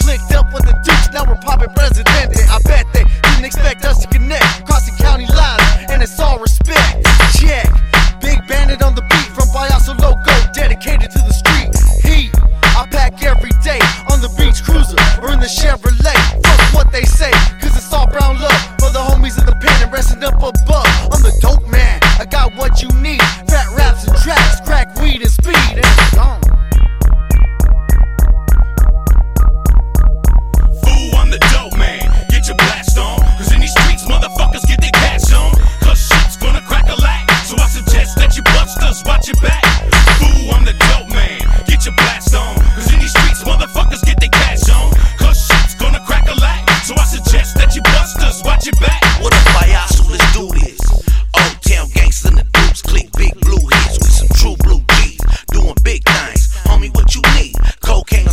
clicked up with the deuce, now we're popping president. I bet they didn't expect us to connect, crossing county lines, and it's all respect. Check, big bandit on the beat from Payaso Loco, dedicated to What up, Payaso? Let's do this. Old town gangsters in the Dukes, click big blue hits with some true blue G's. Doing big things. Homie, what you need? Cocaine or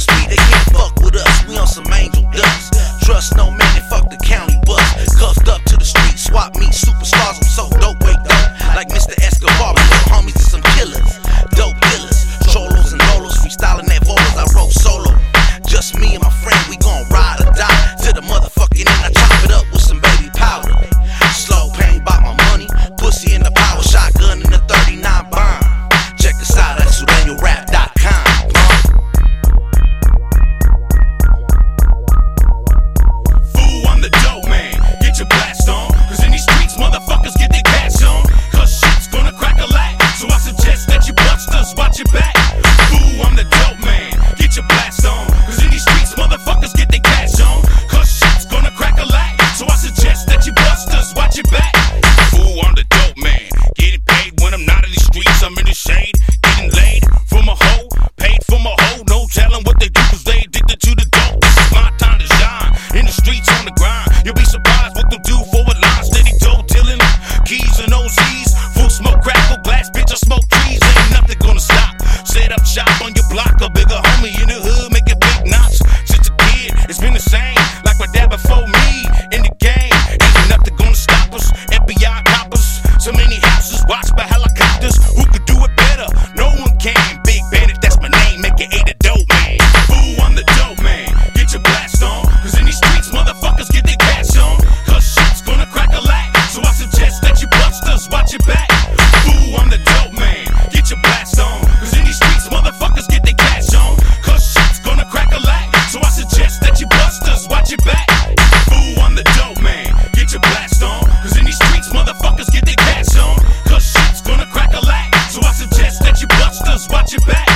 watch your back.